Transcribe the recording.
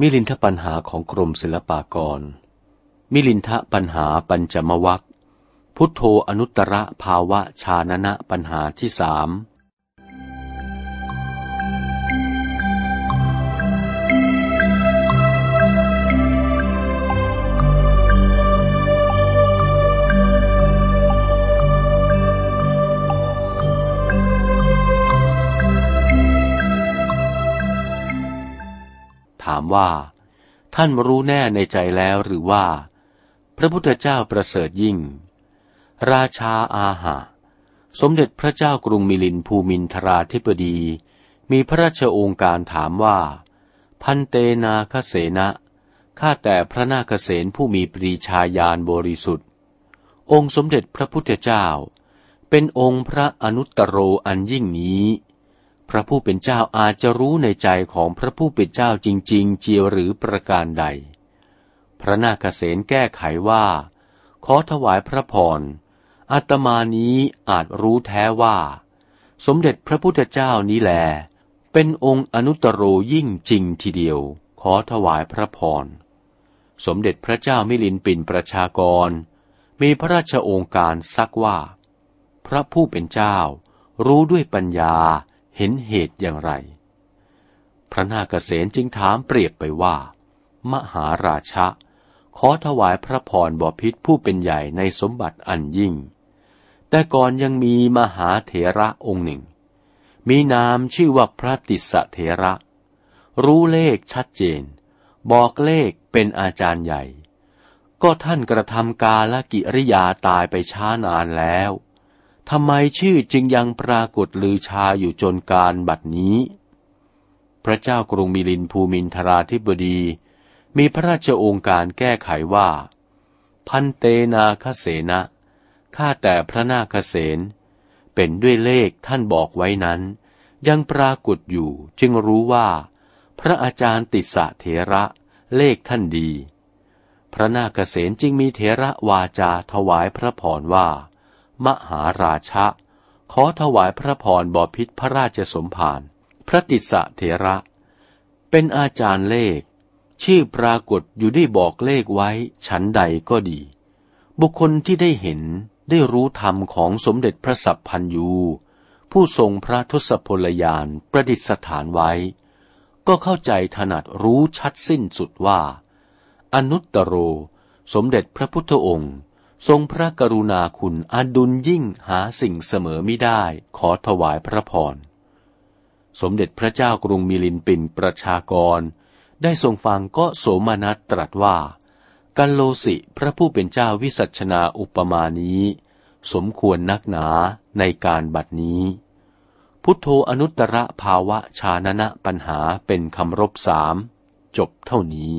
มิลินทปัญหาของกรมศิลปากร มิลินทปัญหาปัญจมวัคพุทโธอนุตตรภาวะชานนะปัญหาที่สาม ถามว่า ท่านรู้แน่ในใจแล้วหรือว่า พระพุทธเจ้าประเสริฐยิ่ง ราชาอาหะ สมเด็จพระเจ้ากรุงมิลินภูมินทราธิปดี มีพระราชโองการถามว่า พันเตนาคเสนะข้าแต่พระนาคเสนผู้มีปรีชาญาณบริสุทธิ์ องค์สมเด็จพระพุทธเจ้า เป็นองค์พระอนุตตรโรอันยิ่งนี้ พระผู้เป็นเจ้าอาจจะรู้ในใจของพระผู้เป็นเจ้าจริง ๆ เจียวหรือประการใด พระนาคเษนแก้ไขว่า ขอถวายพระพรอาตมานี้อาจรู้แท้ว่า สมเด็จพระพุทธเจ้านี้แล เป็นองค์อนุตตรโรยิ่งจริงทีเดียว ขอถวายพระพร สมเด็จพระเจ้ามิลินปินประชากร มีพระราชองการซักว่า พระผู้เป็นเจ้ารู้ด้วยปัญญา เห็นเหตุอย่างไร พระนาคเษนจึงถามเปรียบไปว่า มหาราชะ ขอถวายพระพรบพิษผู้เป็นใหญ่ในสมบัติอันยิ่ง แต่ก่อนยังมีมหาเถระองค์หนึ่ง มีนามชื่อว่าพระติสเถระ รู้เลขชัดเจน บอกเลขเป็นอาจารย์ใหญ่ ก็ท่านกระทำกาลกิริยาตายไปช้านานแล้ว ทำไมชื่อจึงยังปรากฏลือชาอยู่จนการบัดนี้ พระเจ้ากรุงมิลินภูมินทราธิบดี มีพระราชโองการแก้ไขว่า พันเตนาคเสนะข้าแต่พระนาคเสนเป็นด้วยเลขท่านบอกไว้นั้น ยังปรากฏอยู่จึงรู้ว่า พระอาจารย์ติสะเถระเลขท่านดี พระนาคเสนจึงมีเถระวาจาถวายพระพรว่า มหาราชะ ขอถวายพระพรบพิษพระราชสมภาร พระติสะเถระ เป็นอาจารย์เลข ชื่อปรากฏอยู่ได้บอกเลขไว้ ฉันใดก็ดี บุคคลที่ได้เห็นได้รู้ธรรมของสมเด็จพระสัพพันยู ผู้ทรงพระทศพลยานประดิษฐานไว้ ก็เข้าใจถนัดรู้ชัดสิ้นสุดว่า อนุตตโร สมเด็จพระพุทธองค์ ทรงพระกรุณาคุณอดุลยิ่งหาสิ่งเสมอไม่ได้ขอถวายพระพร สมเด็จพระเจ้ากรุงมิลินปินประชากร ได้ทรงฟังก็โสมนัสตรัสว่า กัลโลสิพระผู้เป็นเจ้าวิสัชนาอุปมานี้ สมควรนักหนาในการบัดนี้ พุทโธอนุตตรภาวะชานนะปัญหาเป็นคำรบสามจบเท่านี้